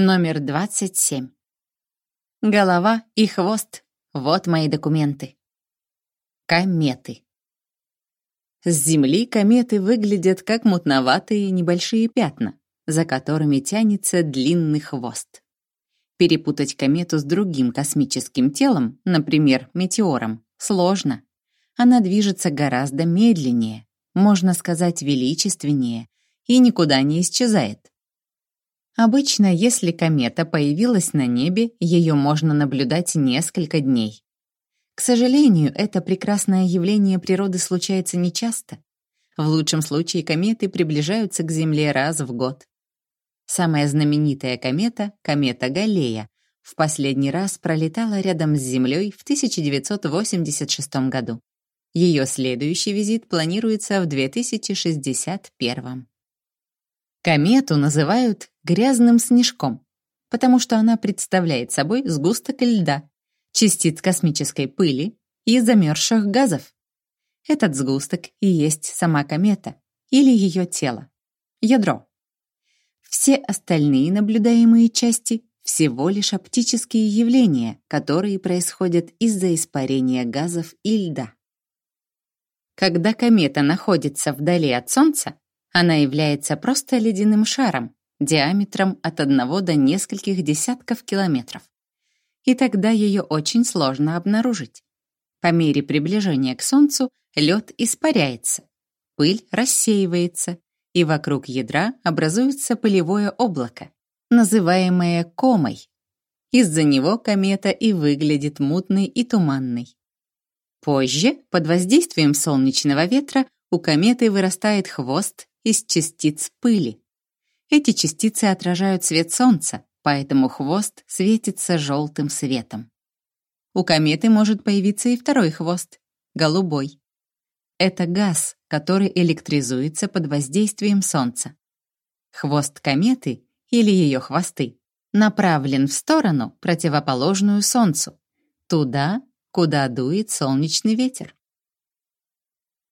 Номер 27. Голова и хвост. Вот мои документы. Кометы. С Земли кометы выглядят как мутноватые небольшие пятна, за которыми тянется длинный хвост. Перепутать комету с другим космическим телом, например, метеором, сложно. Она движется гораздо медленнее, можно сказать, величественнее, и никуда не исчезает. Обычно, если комета появилась на небе, ее можно наблюдать несколько дней. К сожалению, это прекрасное явление природы случается нечасто. В лучшем случае кометы приближаются к Земле раз в год. Самая знаменитая комета, комета Галлея, в последний раз пролетала рядом с Землей в 1986 году. Ее следующий визит планируется в 2061. Комету называют грязным снежком, потому что она представляет собой сгусток льда, частиц космической пыли и замерзших газов. Этот сгусток и есть сама комета или ее тело, ядро. Все остальные наблюдаемые части всего лишь оптические явления, которые происходят из-за испарения газов и льда. Когда комета находится вдали от Солнца, она является просто ледяным шаром, диаметром от одного до нескольких десятков километров. И тогда ее очень сложно обнаружить. По мере приближения к Солнцу лед испаряется, пыль рассеивается, и вокруг ядра образуется пылевое облако, называемое комой. Из-за него комета и выглядит мутной и туманной. Позже, под воздействием солнечного ветра, у кометы вырастает хвост из частиц пыли. Эти частицы отражают свет солнца, поэтому хвост светится желтым светом. У кометы может появиться и второй хвост — голубой. Это газ, который электризуется под воздействием солнца. Хвост кометы или ее хвосты направлен в сторону, противоположную солнцу, туда, куда дует солнечный ветер.